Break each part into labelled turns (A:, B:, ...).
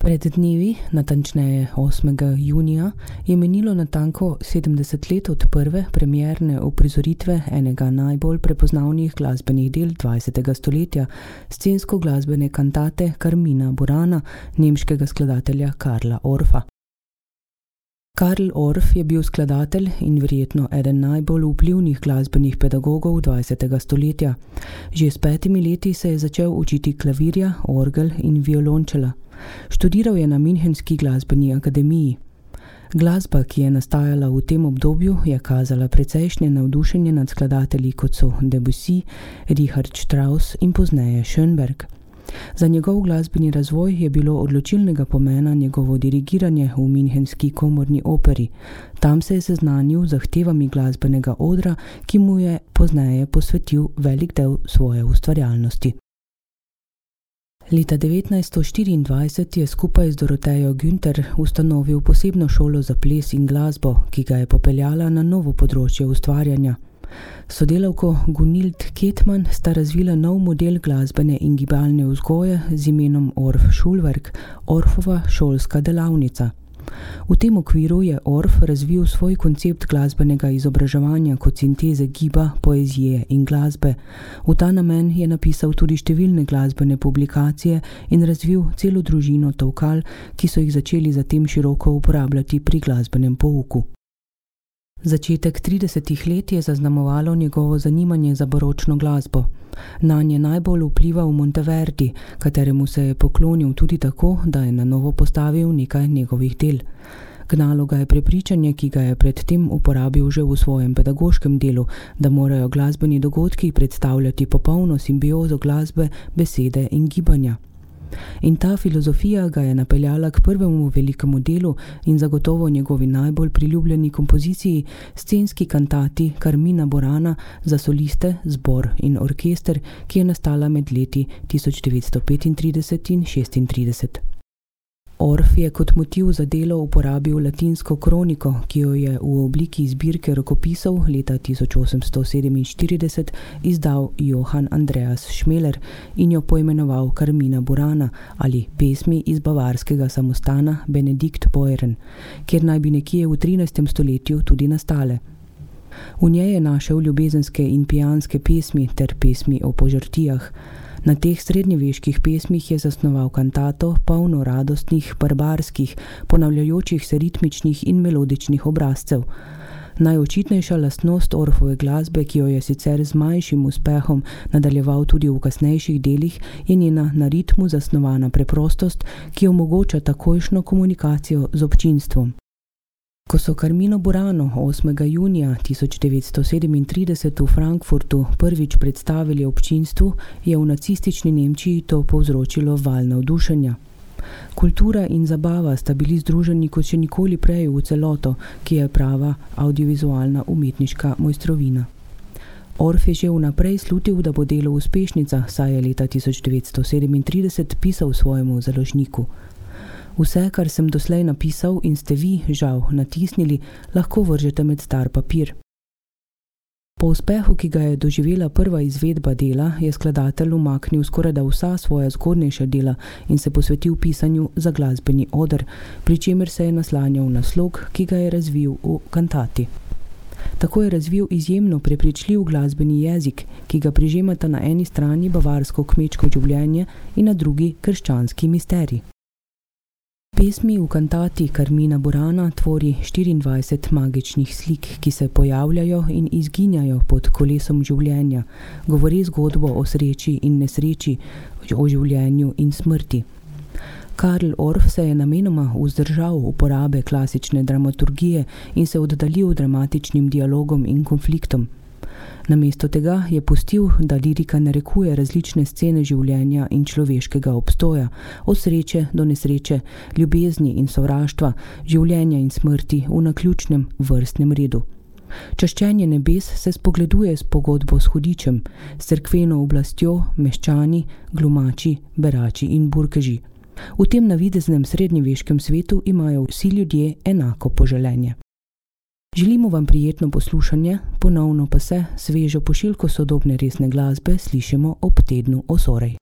A: Pred dnevi, natančneje 8. junija, je menilo natanko 70 let od prve premierne uprizoritve enega najbolj prepoznavnih glasbenih del 20. stoletja, scensko-glasbene kantate Carmina Burana, nemškega skladatelja Karla Orfa. Karl Orff je bil skladatelj in verjetno eden najbolj vplivnih glasbenih pedagogov 20. stoletja. Že s petimi leti se je začel učiti klavirja, orgel in violončela. Študiral je na Münchenski glasbeni akademiji. Glasba, ki je nastajala v tem obdobju, je kazala precejšnje navdušenje nad skladatelji kot so Debussy, Richard Strauss in pozneje Schönberg. Za njegov glasbeni razvoj je bilo odločilnega pomena njegovo dirigiranje v Münchenski komorni operi. Tam se je seznanil z zahtevami glasbenega odra, ki mu je pozneje posvetil velik del svoje ustvarjalnosti. Leta 1924 je skupaj z Dorotejo Günther ustanovil posebno šolo za ples in glasbo, ki ga je popeljala na novo področje ustvarjanja. Sodelavko Gunild Ketman sta razvila nov model glasbene in gibalne vzgoje z imenom Orf Schulwerk, Orfova šolska delavnica. V tem okviru je Orf razvil svoj koncept glasbenega izobraževanja kot sinteze giba, poezije in glasbe. V ta namen je napisal tudi številne glasbene publikacije in razvil celo družino tovkal, ki so jih začeli zatem široko uporabljati pri glasbenem pouku. Začetek 30 let je zaznamovalo njegovo zanimanje za baročno glasbo. Na nje najbolj vplival Monteverdi, kateremu se je poklonil tudi tako, da je na novo postavil nekaj njegovih del. Gnalo ga je prepričanje, ki ga je predtem uporabil že v svojem pedagoškem delu, da morajo glasbeni dogodki predstavljati popolno simbiozo glasbe, besede in gibanja. In ta filozofija ga je napeljala k prvemu velikemu delu in zagotovo njegovi najbolj priljubljeni kompoziciji, scenski kantati Carmina Borana za soliste, zbor in orkester, ki je nastala med leti 1935 in 1936. Orf je kot motiv za delo uporabil latinsko kroniko, ki jo je v obliki zbirke rokopisov leta 1847 izdal Johann Andreas Schmeler in jo poimenoval Carmina Burana ali pesmi iz bavarskega samostana Benedikt Boeren, kjer naj bi nekje v 13. stoletju tudi nastale. V njej je našel ljubezenske in pijanske pesmi ter pesmi o požrtijah. Na teh srednjeveških pesmih je zasnoval kantato, polno radostnih, barbarskih, ponavljajočih se ritmičnih in melodičnih obrazcev. Najočitnejša lastnost Orfove glasbe, ki jo je sicer z manjšim uspehom nadaljeval tudi v kasnejših delih, je njena na ritmu zasnovana preprostost, ki omogoča takojšno komunikacijo z občinstvom. Ko so Carmino Burano 8. junija 1937 v Frankfurtu prvič predstavili občinstvu, je v nacistični Nemčiji to povzročilo val navdušenja. Kultura in zabava sta bili združeni kot še nikoli prej v celoto, ki je prava audiovizualna umetniška mojstrovina. Orf je že vnaprej slutil, da bo delo uspešnica, saj je leta 1937 pisal svojemu založniku – Vse, kar sem doslej napisal in ste vi, žal, natisnili, lahko vržete med star papir. Po uspehu, ki ga je doživela prva izvedba dela, je skladatelj umaknil skoraj da vsa svoja zgodnejša dela in se posvetil pisanju za glasbeni odr, pri čemer se je naslanjal na slog, ki ga je razvil v kantati. Tako je razvil izjemno prepričljiv glasbeni jezik, ki ga prižemata na eni strani bavarsko kmečko življenje in na drugi krščanski misterij. Pesmi v kantati Karmina Burana tvori 24 magičnih slik, ki se pojavljajo in izginjajo pod kolesom življenja, govori zgodbo o sreči in nesreči, o življenju in smrti. Karl Orff se je namenoma vzdržal uporabe klasične dramaturgije in se oddaljil dramatičnim dialogom in konfliktom. Namesto tega je pustil, da lirika narekuje različne scene življenja in človeškega obstoja, od sreče do nesreče, ljubezni in sovraštva, življenja in smrti v naključnem vrstnem redu. Čaščenje nebes se spogleduje s pogodbo s hudičem, s crkveno oblastjo, meščani, glumači, berači in burkeži. V tem navideznem srednjeveškem svetu imajo vsi ljudje enako poželenje. Želimo vam prijetno poslušanje, ponovno pa se svežo pošiljko sodobne resne glasbe slišimo ob tednu Osorej.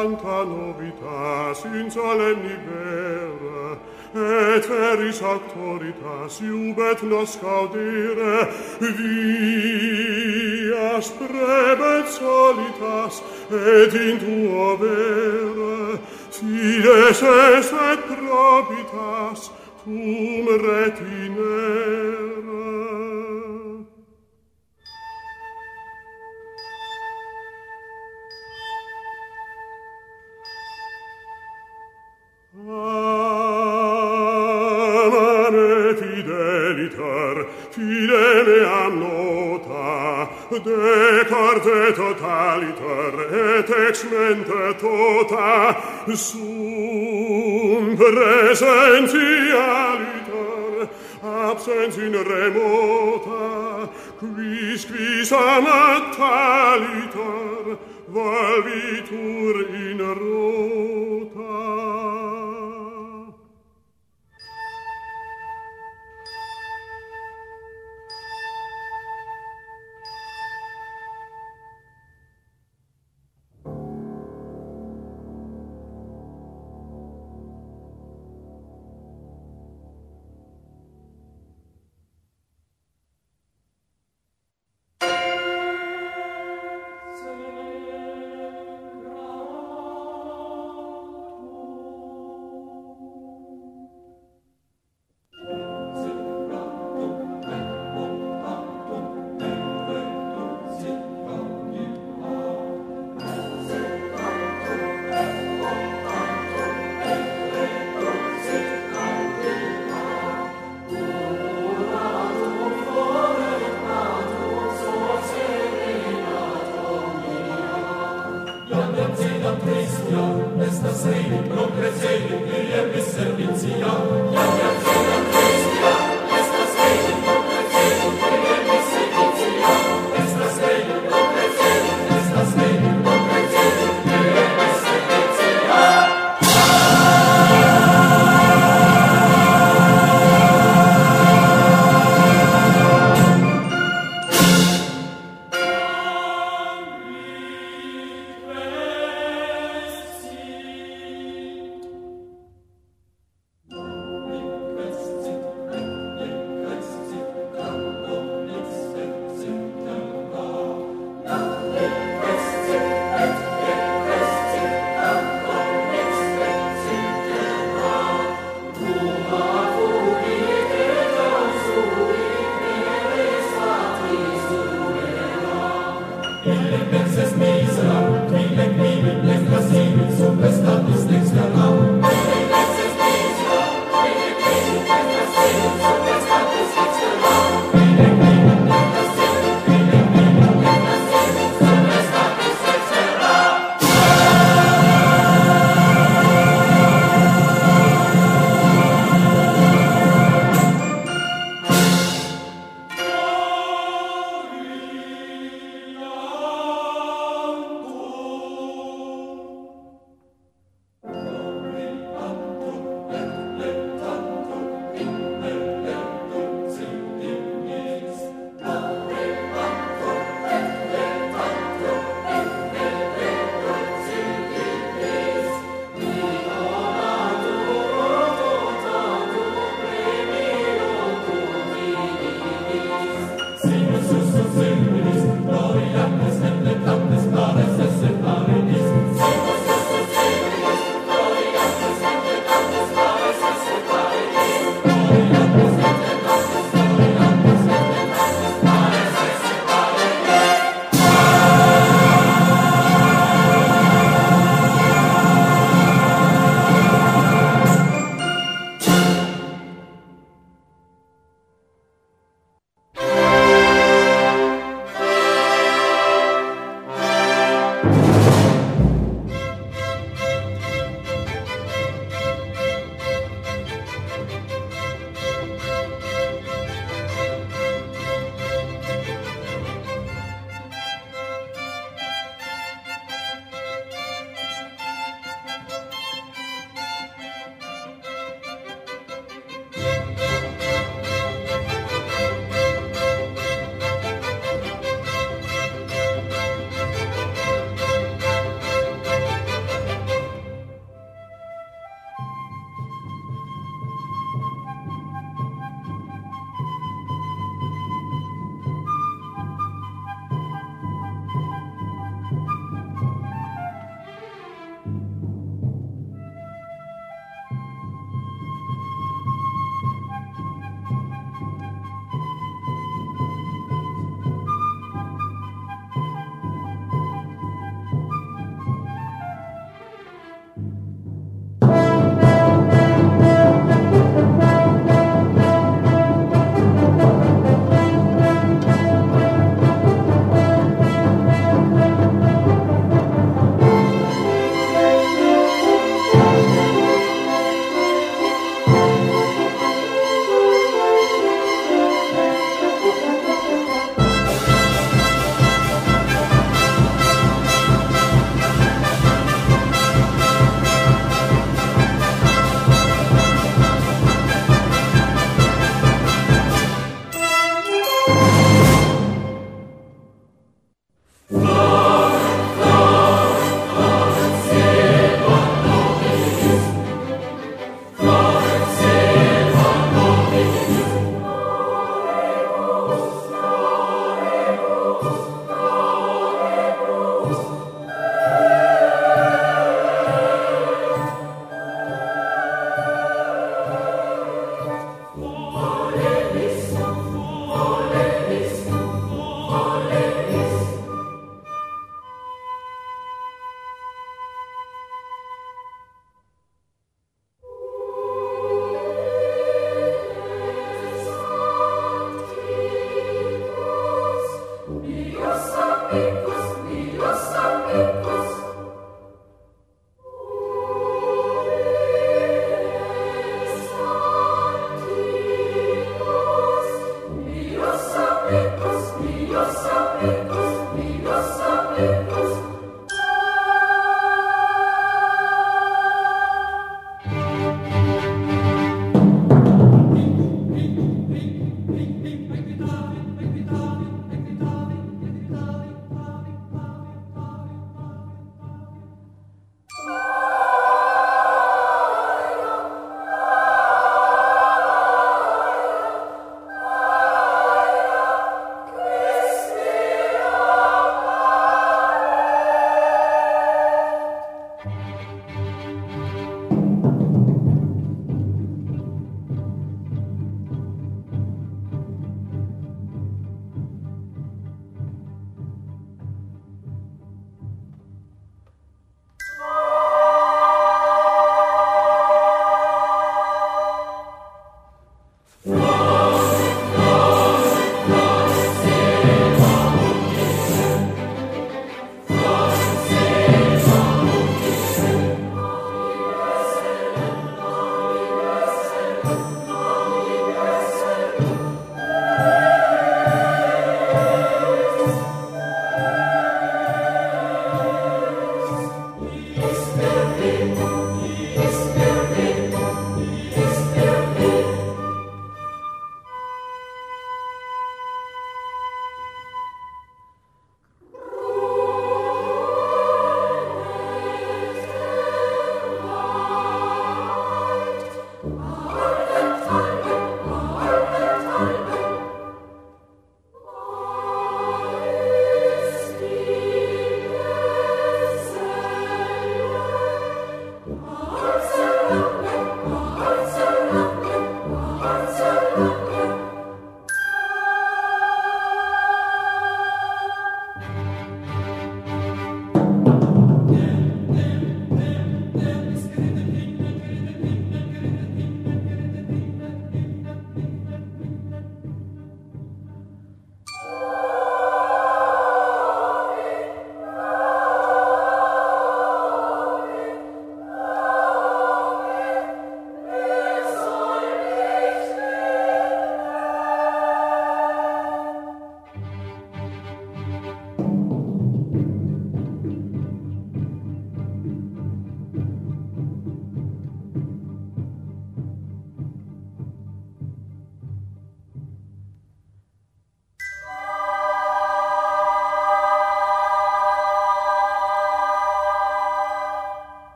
B: sancta novitas in solemni vera, et feris auctoritas iubet nos caudire, vias prebet solitas, et in tuo vera, fides est et probitas, cum retinere. aliter et excmente tota sum presentia aliter absens in remota quis quis amat aliter valvitur in ro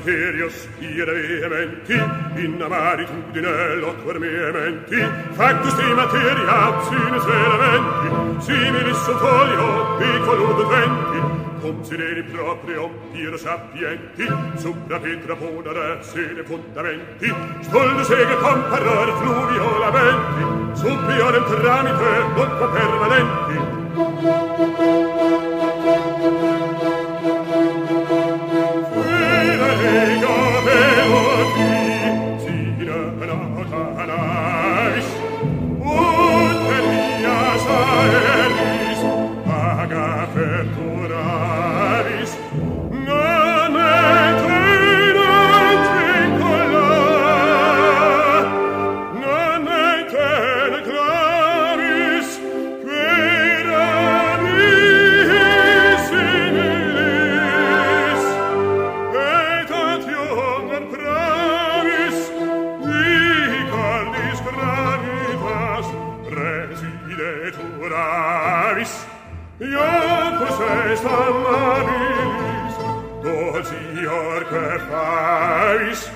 B: criterios ire vehementi in amaritudine loquar veementi factus di materia sinus elementi simili sunt folio piccolo denti. Consideri proprio piro sapienti supra pietra ponere sine fondamenti. Stoldo sega con parole fluvio lamenti superiore tramite molto permanenti. mega melodie sacrifice.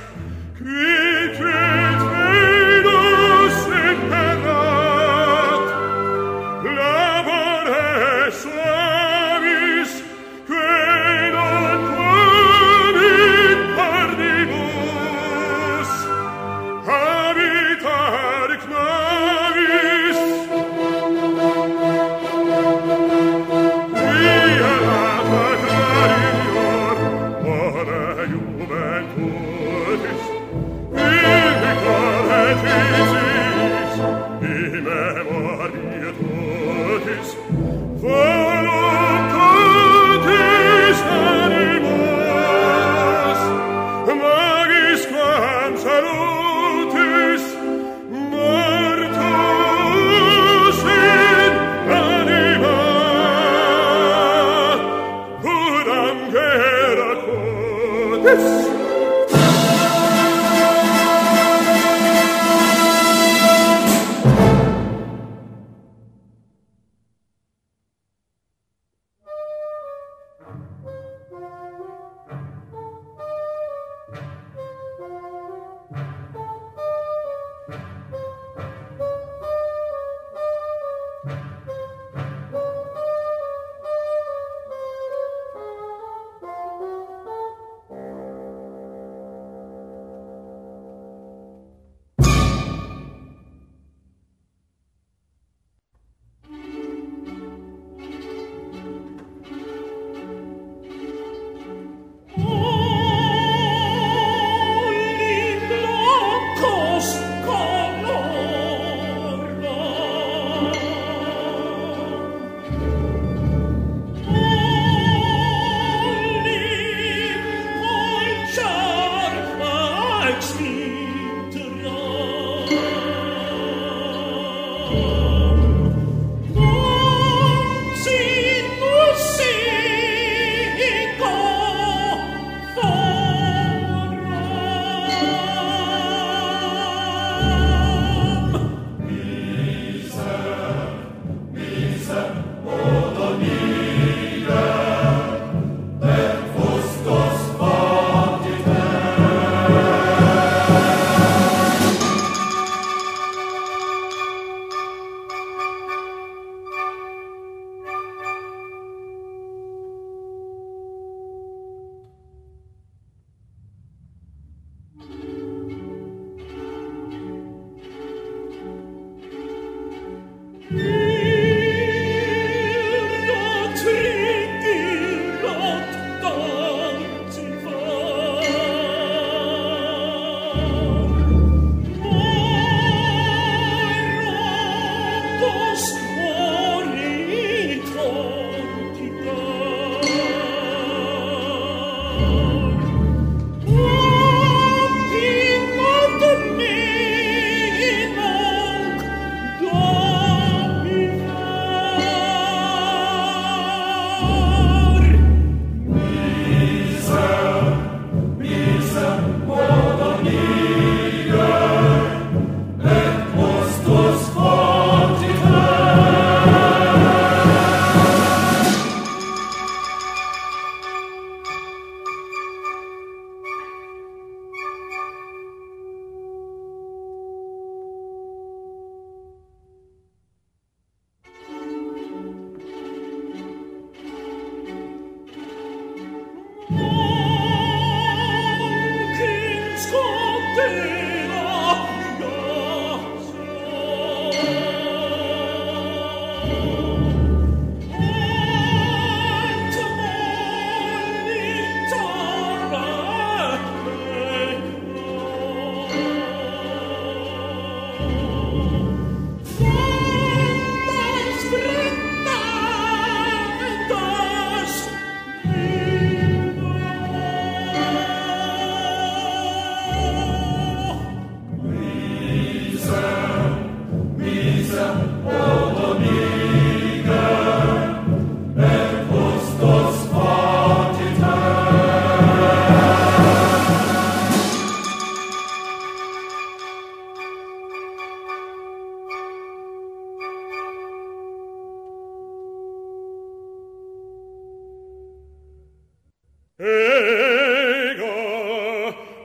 B: Ego,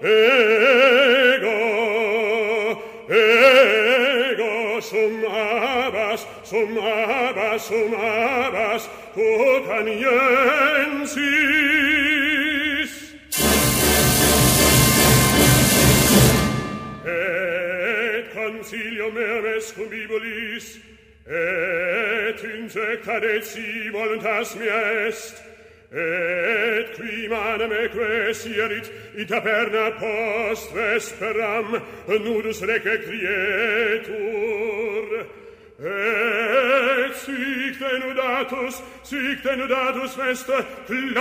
B: ego, ego, sum abas, sum abas, sum abas, cotaniensis. Et concilium eres et in secta deci voluntas mea est, et qui manem ecclesierit in perna post vesperam nudus rece crietur. Et sic denudatus sic denudatus est clamabit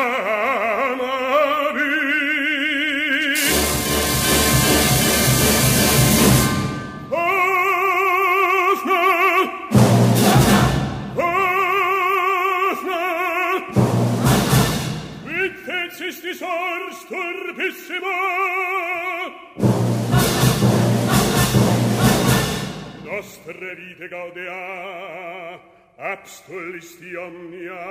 B: cor storbissimo nostre vite gaudea abstullis omnia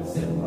B: lives in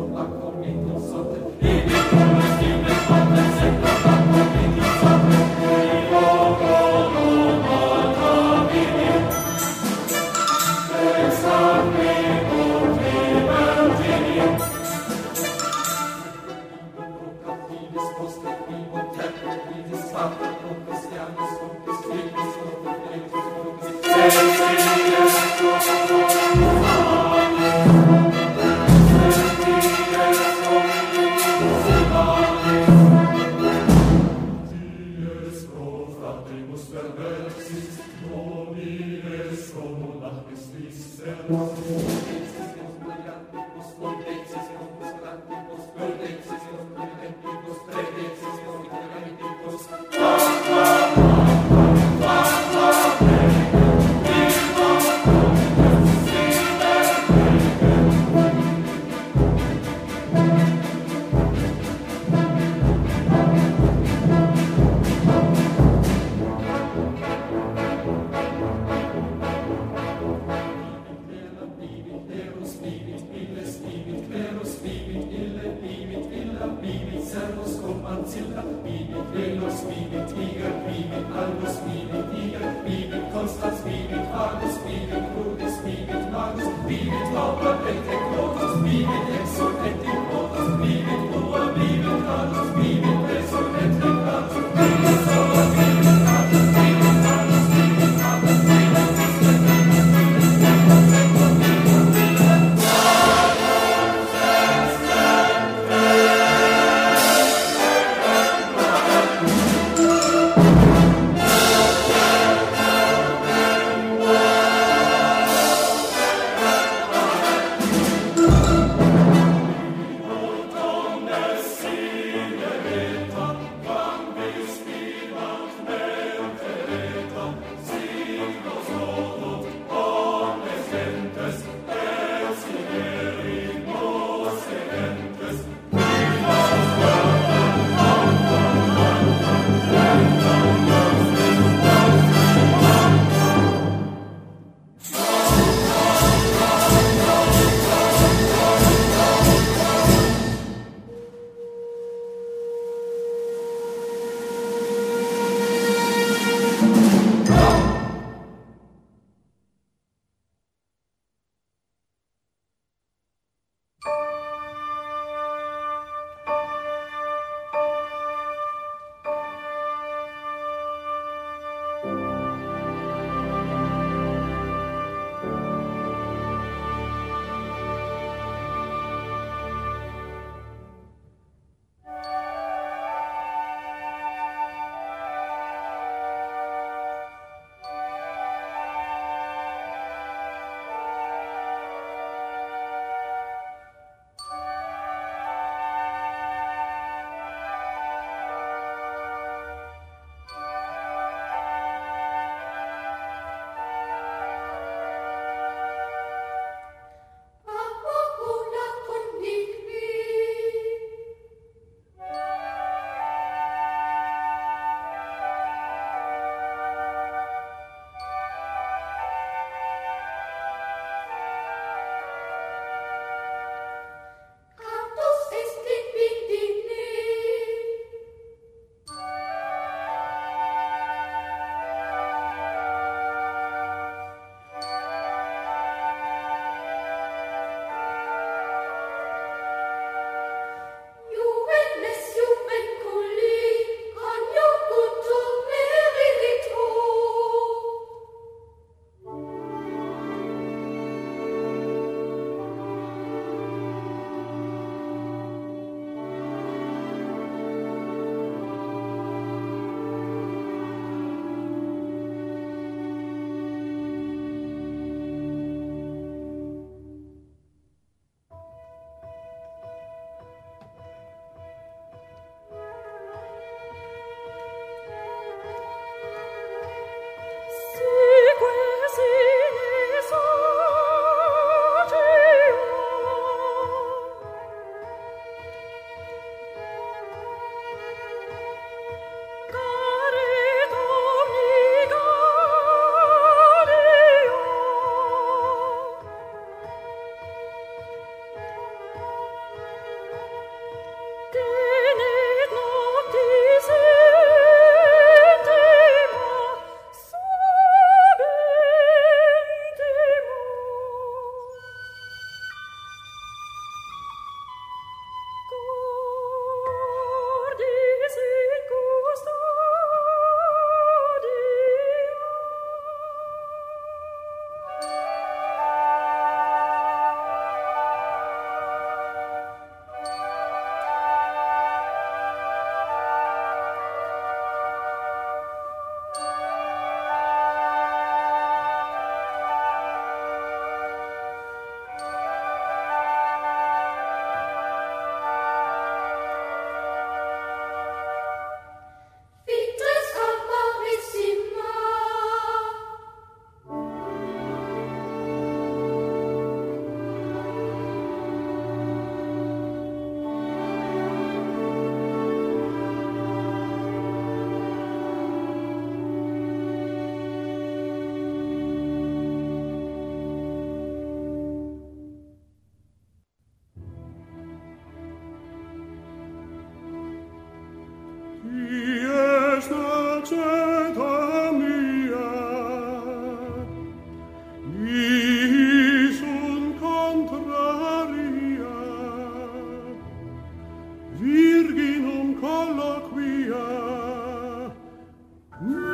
B: colloquia.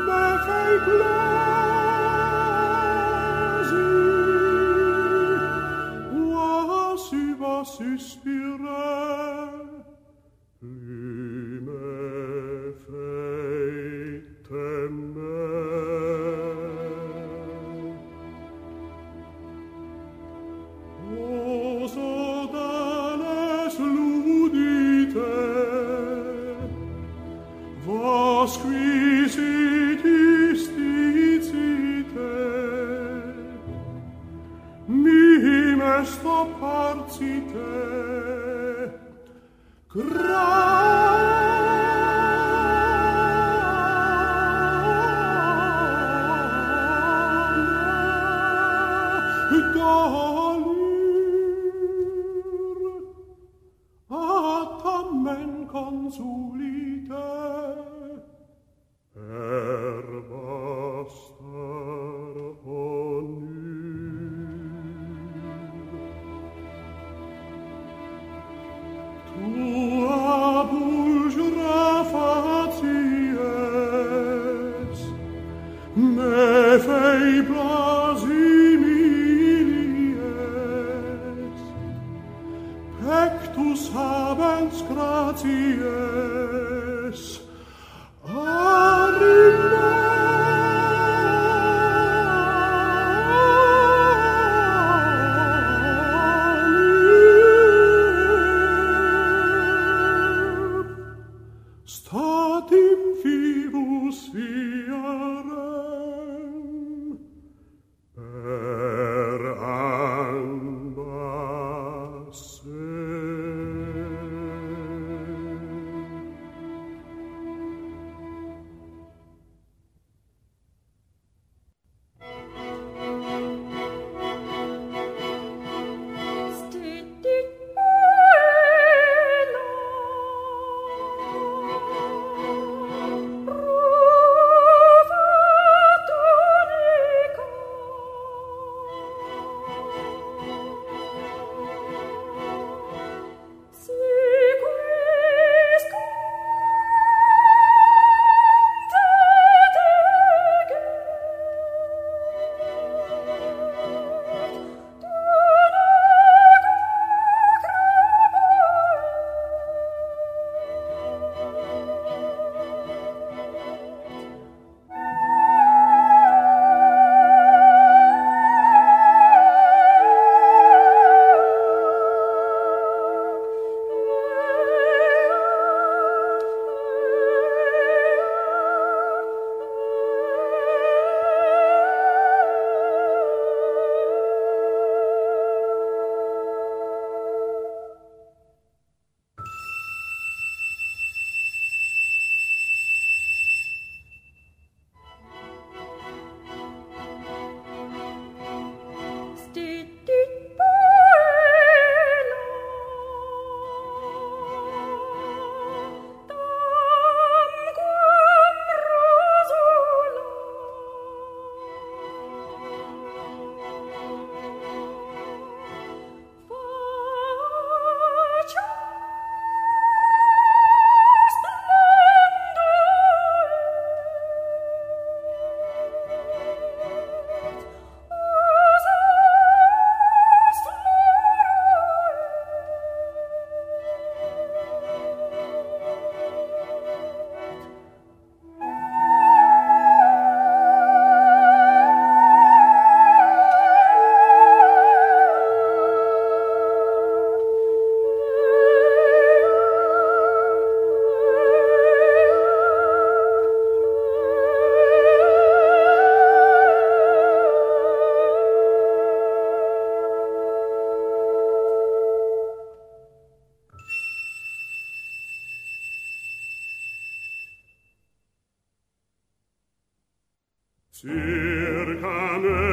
C: Ma fai Amen.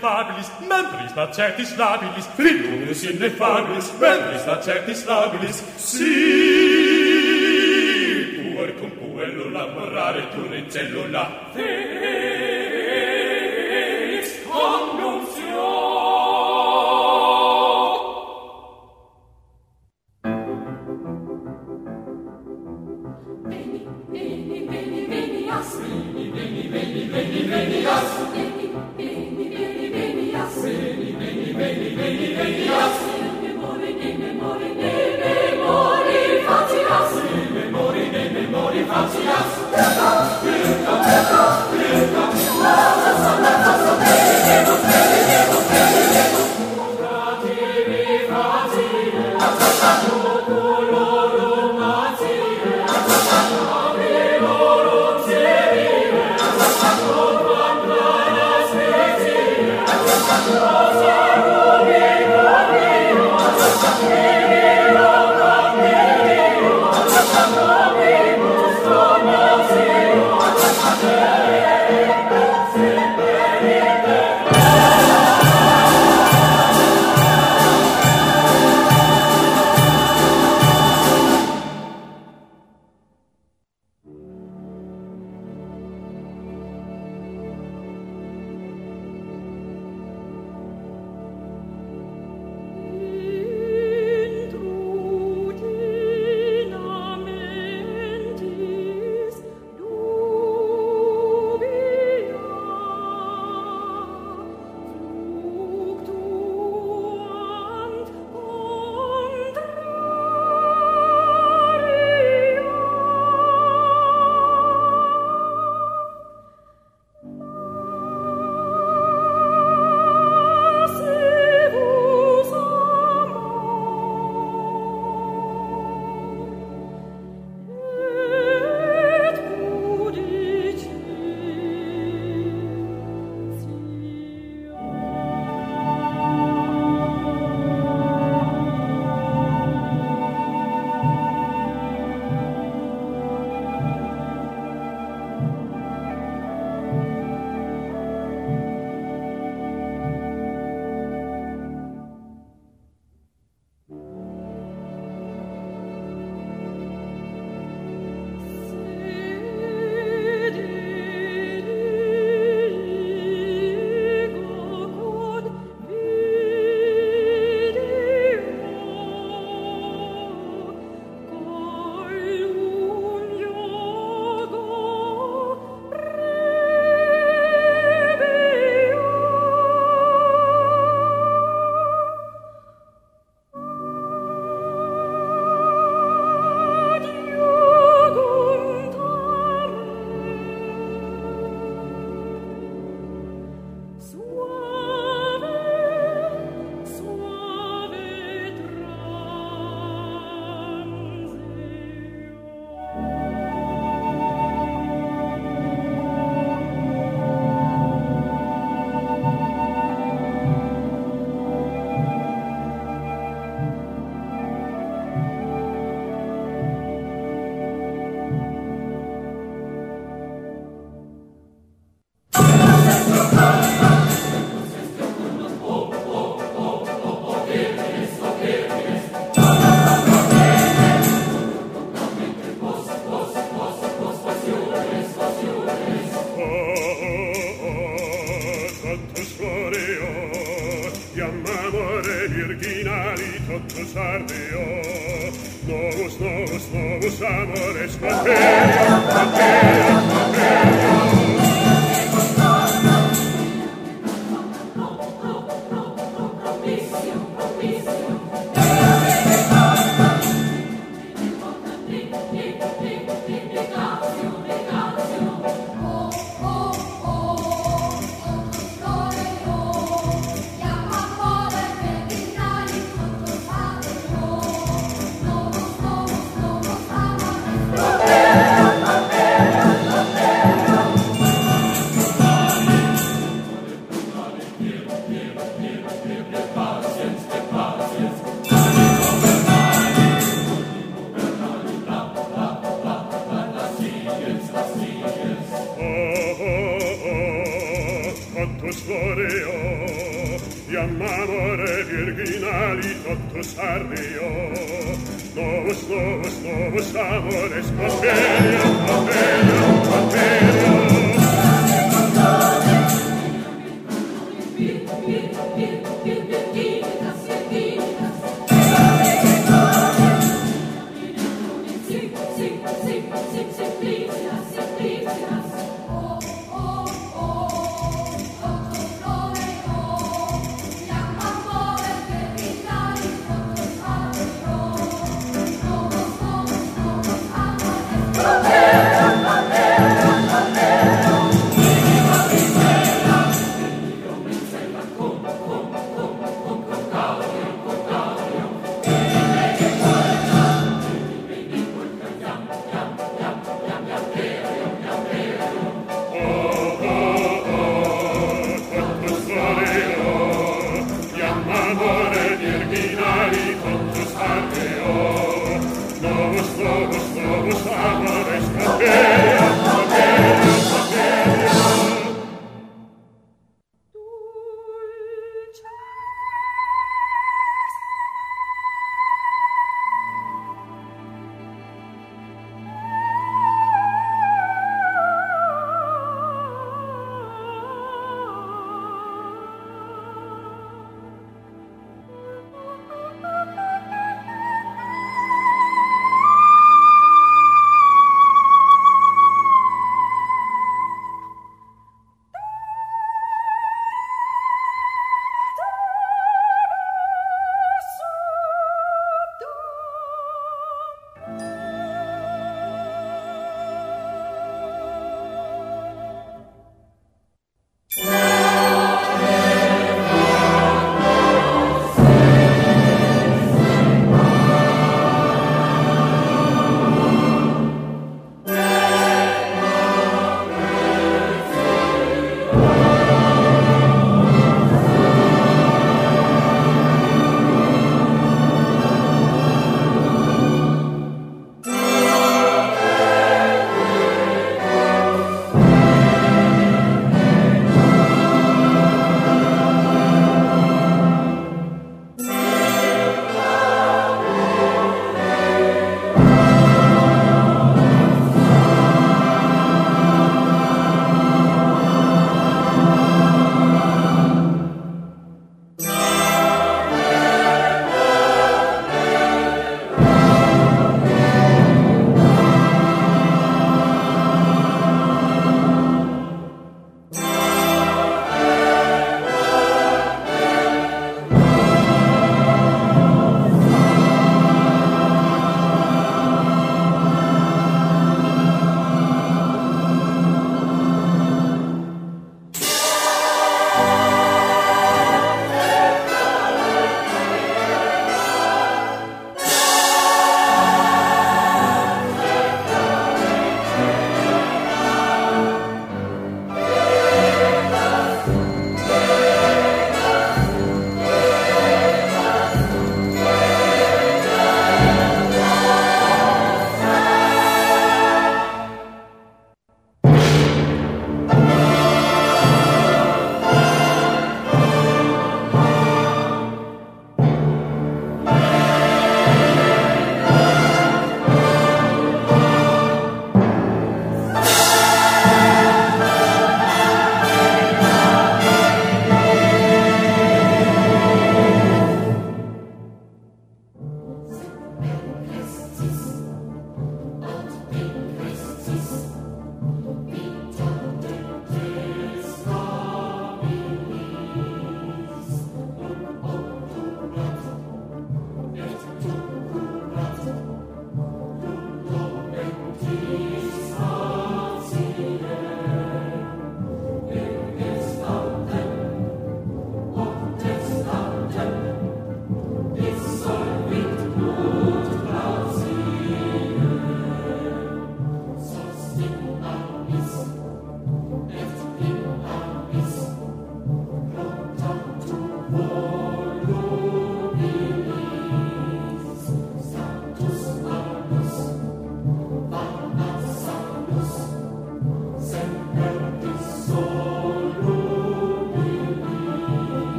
C: ineffabilis, membris lacertis labilis, filius ineffabilis, membris lacertis labilis, si puer cum puello laborare tu in cellula,